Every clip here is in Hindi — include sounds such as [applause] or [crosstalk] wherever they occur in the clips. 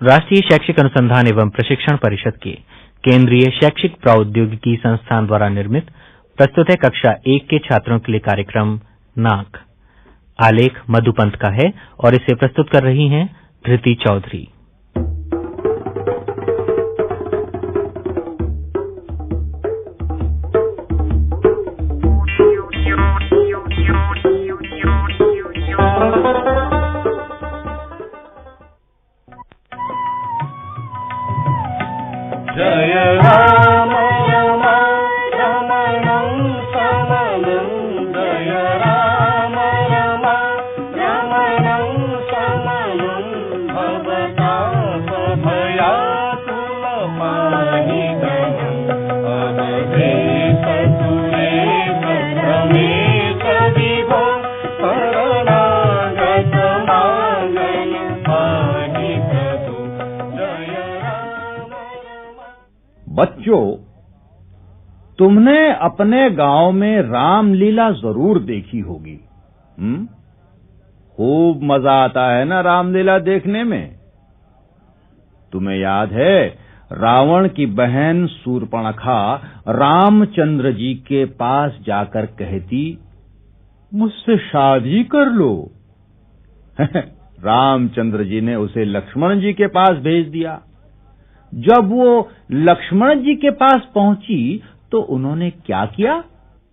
राष्ट्रीय शैक्षिक अनुसंधान एवं प्रशिक्षण परिषद के केंद्रीय शैक्षिक प्रौद्योगिकी संस्थान द्वारा निर्मित प्रस्तुत है कक्षा एक के छात्रों के लिए कार्यक्रम नाक। आलेख मधुपंत का है और इसे प्रस्तुत कर रही हैं धृति चौधरी। बच्चों, तुमने अपने गाँव में रामलीला ज़रूर देखी होगी। खूब मज़ा आता है ना रामलीला देखने में। तुम्हें याद है, रावण की बहन सूर्पणखा रामचंद्र जी के पास जाकर कहती, मुझसे शादी कर लो। [laughs] रामचंद्र जी ने उसे लक्ष्मण जी के पास भेज दिया। जब वो लक्ष्मण जी के पास पहुँची तो उन्होंने क्या किया?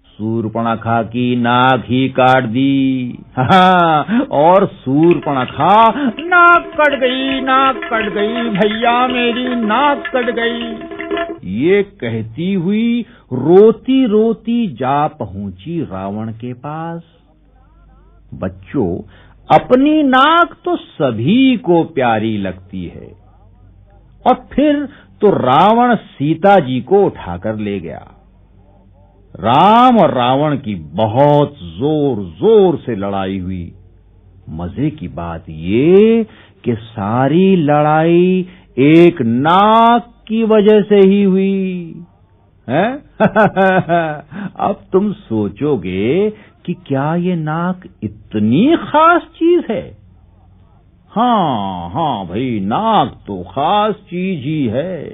सूर्पणखा की नाक ही काट दी। हाँ, और सूर्पणखा नाक कट गई नाक कट गई भैया मेरी नाक कट गई। ये कहती हुई रोती रोती जा पहुँची रावण के पास। बच्चों अपनी नाक तो सभी को प्यारी लगती है। और फिर तो रावण सीता जी को उठाकर ले गया। राम और रावण की बहुत ज़ोर ज़ोर से लड़ाई हुई। मज़े की बात ये कि सारी लड़ाई एक नाक की वजह से ही हुई। है? [laughs] अब तुम सोचोगे कि क्या ये नाक इतनी खास चीज़ है? हाँ हाँ भाई, नाक तो खास चीज़ ही है।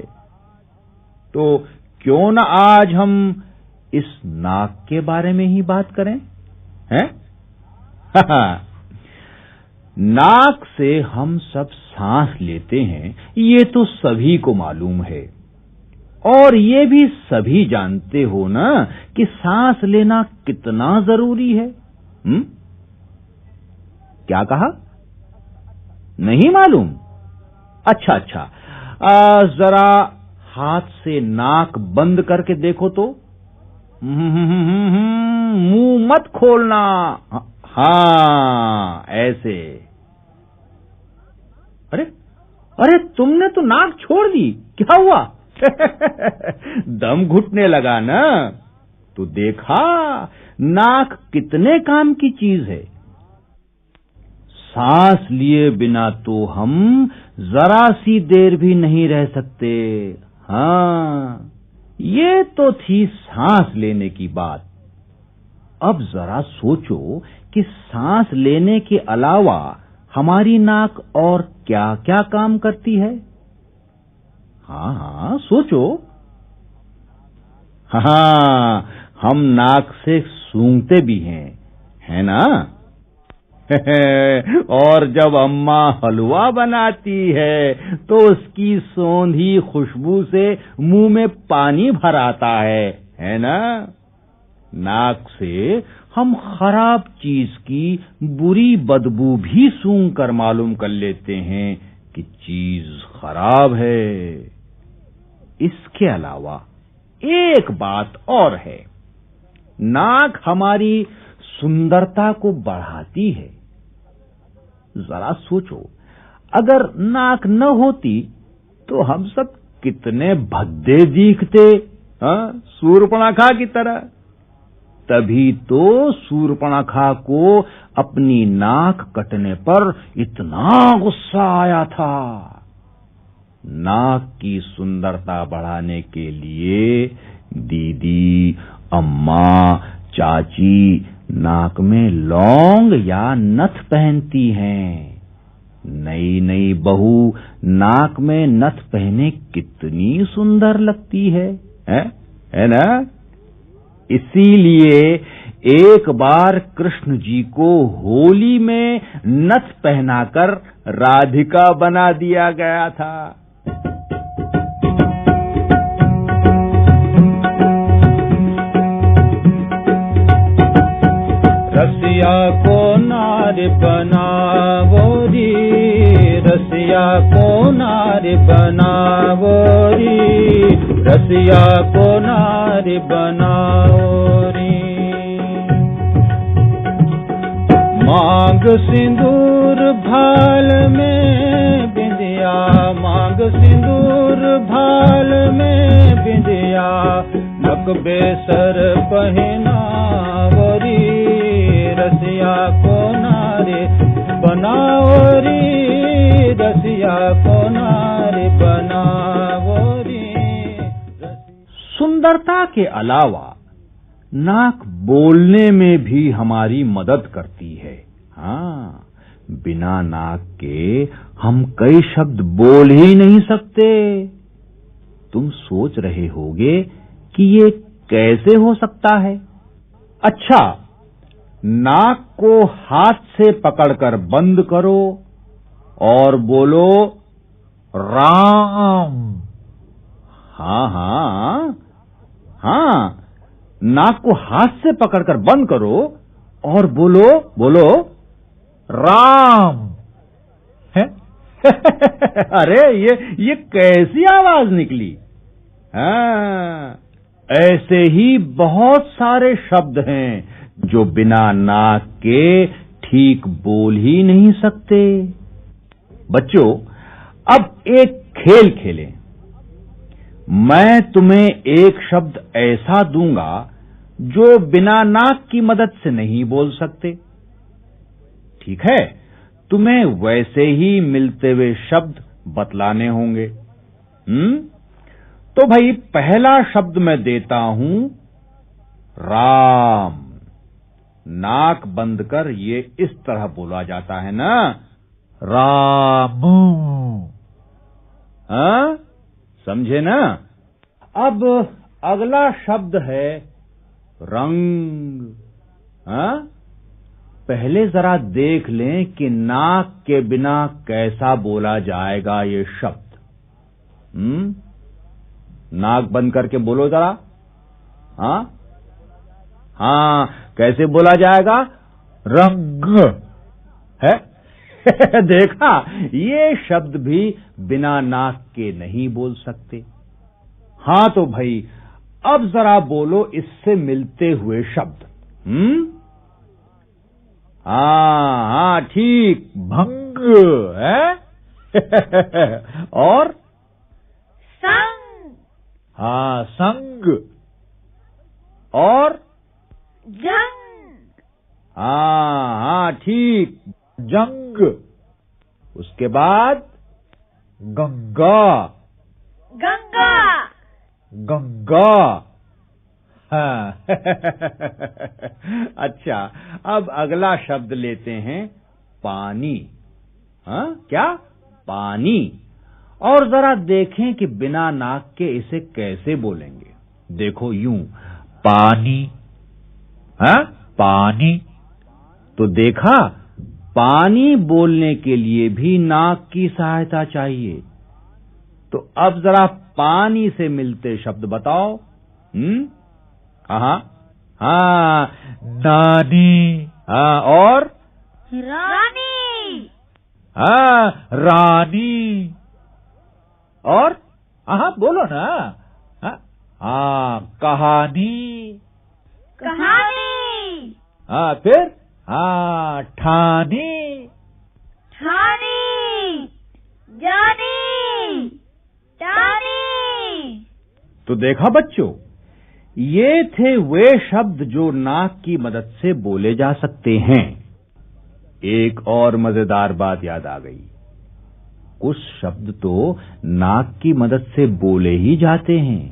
तो क्यों न आज हम इस नाक के बारे में ही बात करें, हैं? [laughs] नाक से हम सब सांस लेते हैं, ये तो सभी को मालूम है। और ये भी सभी जानते हो ना कि सांस लेना कितना ज़रूरी है हुँ? क्या कहा? नहीं मालूम। अच्छा अच्छा। आ, जरा हाथ से नाक बंद करके देखो तो। मुँह मत खोलना। हाँ ऐसे। अरे अरे तुमने तो नाक छोड़ दी। क्या हुआ? [laughs] दम घुटने लगा ना? तो देखा नाक कितने काम की चीज़ है। सांस लिए बिना तो हम जरा सी देर भी नहीं रह सकते। हाँ ये तो थी सांस लेने की बात। अब जरा सोचो कि सांस लेने के अलावा हमारी नाक और क्या क्या काम करती है हाँ। हाँ सोचो। हाँ हम नाक से सूंघते भी हैं, है ना? [laughs] और जब अम्मा हलवा बनाती है तो उसकी सौंधी खुशबू से मुँह में पानी भर आता है। है ना? नाक से हम खराब चीज़ की बुरी बदबू भी सूंघ कर मालूम कर लेते हैं कि चीज़ खराब है। इसके अलावा एक बात और है। नाक हमारी सुंदरता को बढ़ाती है। जरा सोचो, अगर नाक न होती तो हम सब कितने भद्दे दिखते हाँ? सूर्पणाखा की तरह। तभी तो सूर्पणाखा को अपनी नाक कटने पर इतना गुस्सा आया था। नाक की सुंदरता बढ़ाने के लिए दीदी, अम्मा, चाची नाक में लौंग या नथ पहनती हैं। नई नई बहू नाक में नथ पहने कितनी सुंदर लगती है है, है ना? इसीलिए एक बार कृष्ण जी को होली में नथ पहनाकर राधिका बना दिया गया था। रसिया को नार बनावो री, रसिया को नार बनावो री, रसिया को नार बनाओ री। मांग सिंदूर भाल में बिंदिया, मांग सिंदूर भाल में बिंदिया, नक बेसर के अलावा, नाक बोलने में भी हमारी मदद करती है। हाँ बिना नाक के हम कई शब्द बोल ही नहीं सकते। तुम सोच रहे होगे कि ये कैसे हो सकता है? अच्छा नाक को हाथ से पकड़कर बंद करो और बोलो, राम। हाँ हाँ हाँ नाक को हाथ से पकड़कर बंद करो और बोलो बोलो, राम। है? [laughs] अरे, ये ये कैसी आवाज़ निकली? हाँ ऐसे ही बहुत सारे शब्द हैं जो बिना नाक के ठीक बोल ही नहीं सकते। बच्चों, अब एक खेल खेलें। मैं तुम्हें एक शब्द ऐसा दूँगा जो बिना नाक की मदद से नहीं बोल सकते। ठीक है? तुम्हें वैसे ही मिलते हुए शब्द बतलाने होंगे। हम्म? तो भाई, पहला शब्द मैं देता हूँ, राम। नाक बंद कर ये इस तरह बोला जाता है ना, राम। हाँ? समझे ना? अब अगला शब्द है रंग। हाँ? पहले जरा देख लें कि नाक के बिना कैसा बोला जाएगा ये शब्द। हम्म? नाक बंद करके बोलो जरा। हाँ? हाँ कैसे बोला जाएगा? रंग। है? [laughs] देखा ये शब्द भी बिना नाक के नहीं बोल सकते। हाँ तो भाई अब जरा बोलो इससे मिलते हुए शब्द। हम्म? हाँ हाँ ठीक भंग है? [laughs] और? संग। हाँ संग। और? जंग। हाँ हाँ ठीक जंग। उसके बाद गंगा। गंगा। गंगा। हाँ। [laughs] अच्छा अब अगला शब्द लेते हैं पानी। हाँ क्या? पानी। और जरा देखें कि बिना नाक के इसे कैसे बोलेंगे। देखो यूँ पानी। हाँ पानी। तो देखा पानी बोलने के लिए भी नाक की सहायता चाहिए। तो अब जरा पानी से मिलते शब्द बताओ। हम्म? हाँ हाँ नानी। हाँ और? रानी। हाँ रानी। और? हाँ बोलो ना। हाँ हाँ कहानी। कहानी। हाँ फिर? हाँ ठानी। ठानी जानी तो देखा बच्चों ये थे वे शब्द जो नाक की मदद से बोले जा सकते हैं। एक और मज़ेदार बात याद आ गई। कुछ शब्द तो नाक की मदद से बोले ही जाते हैं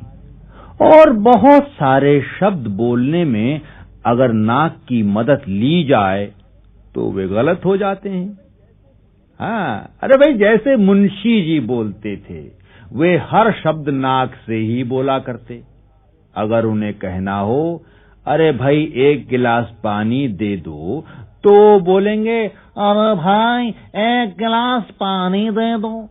और बहुत सारे शब्द बोलने में अगर नाक की मदद ली जाए तो वे गलत हो जाते हैं। हाँ अरे भाई, जैसे मुंशी जी बोलते थे, वे हर शब्द नाक से ही बोला करते। अगर उन्हें कहना हो, अरे भाई, एक गिलास पानी दे दो तो बोलेंगे, अरे भाई, एक गिलास पानी दे दो।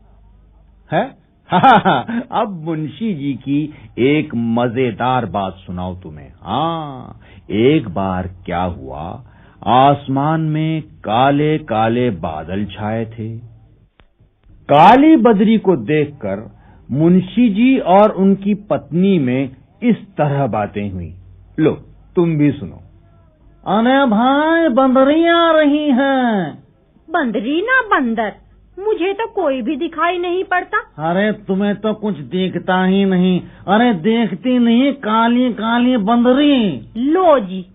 है? [laughs] अब मुंशी जी की एक मज़ेदार बात सुनाओ तुम्हें। हाँ एक बार क्या हुआ? आसमान में काले काले बादल छाए थे। काली बदरी को देखकर मुंशी जी और उनकी पत्नी में इस तरह बातें हुई। लो, तुम भी सुनो। अरे भाई बंदरी आ रही हैं। बंदरी ना बंदर। मुझे तो कोई भी दिखाई नहीं पड़ता। अरे तुम्हें तो कुछ दिखता ही नहीं। अरे देखती नहीं काली काली बंदरी। लो जी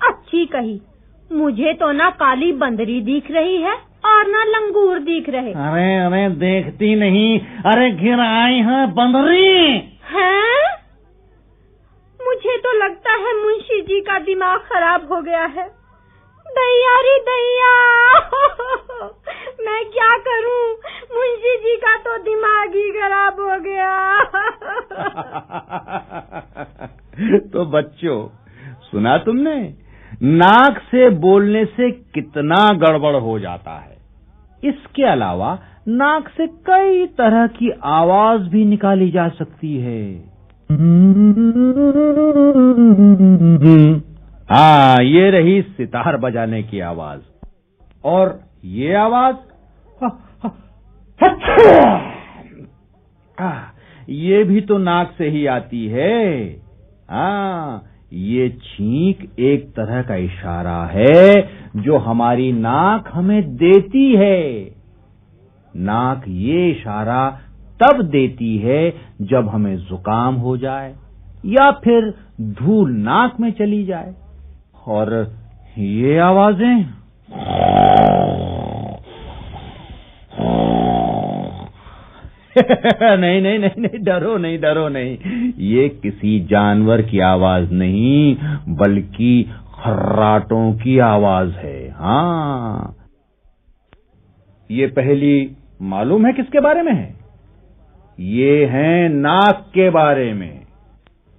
अच्छी कही। मुझे तो ना काली बंदरी दिख रही है और ना लंगूर दिख रहे। अरे अरे देखती नहीं। अरे घिर आई है बंदरी। हैं? मुझे तो लगता है मुंशी जी का दिमाग खराब हो गया है। दैया रे दैया [laughs] मैं क्या करूँ? मुंशी जी का तो दिमाग ही खराब हो गया। [laughs] तो बच्चों, सुना तुमने? नाक से बोलने से कितना गड़बड़ हो जाता है। इसके अलावा नाक से कई तरह की आवाज़ भी निकाली जा सकती है। हाँ ये रही सितार बजाने की आवाज़। और ये आवाज़ ये भी तो नाक से ही आती है। हाँ ये छींक एक तरह का इशारा है जो हमारी नाक हमें देती है। नाक ये इशारा तब देती है जब हमें जुकाम हो जाए या फिर धूल नाक में चली जाए। और ये आवाज़ें [laughs] नहीं नहीं नहीं नहीं, डरो नहीं डरो नहीं। ये किसी जानवर की आवाज़ नहीं, बल्कि खर्राटों की आवाज़ है। हाँ। ये पहली मालूम है किसके बारे में है? ये है नाक के बारे में।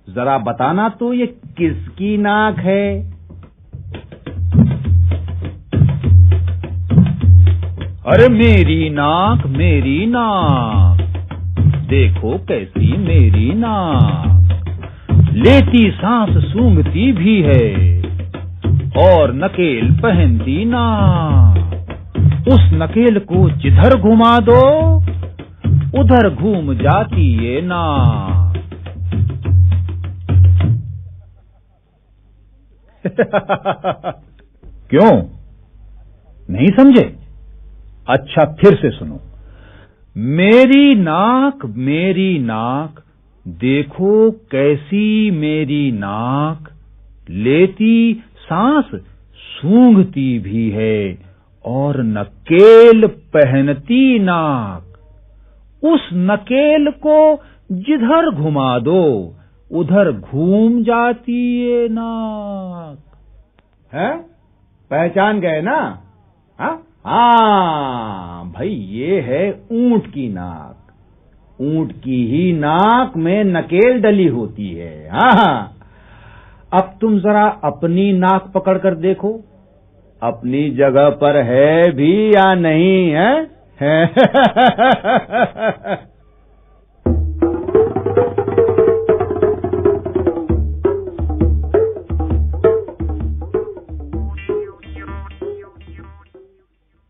जरा बताना तो ये किसकी नाक है? अरे मेरी नाक मेरी नाक। देखो कैसी मेरी नाक। लेती सांस सूंघती भी है, और नकेल पहनती नाक। उस नकेल को जिधर घुमा दो, उधर घूम जाती ये नाक। [laughs] क्यों? नहीं समझे? अच्छा फिर से सुनो। मेरी नाक मेरी नाक, देखो कैसी मेरी नाक। लेती सांस सूंघती भी है और नकेल पहनती नाक। उस नकेल को जिधर घुमा दो, उधर घूम जाती है नाक। है? पहचान गए ना? हाँ? हाँ भाई ये है ऊँट की नाक। ऊँट की ही नाक में नकेल डली होती है। हाँ अब तुम जरा अपनी नाक पकड़ कर देखो। अपनी जगह पर है भी या नहीं है, है? [laughs]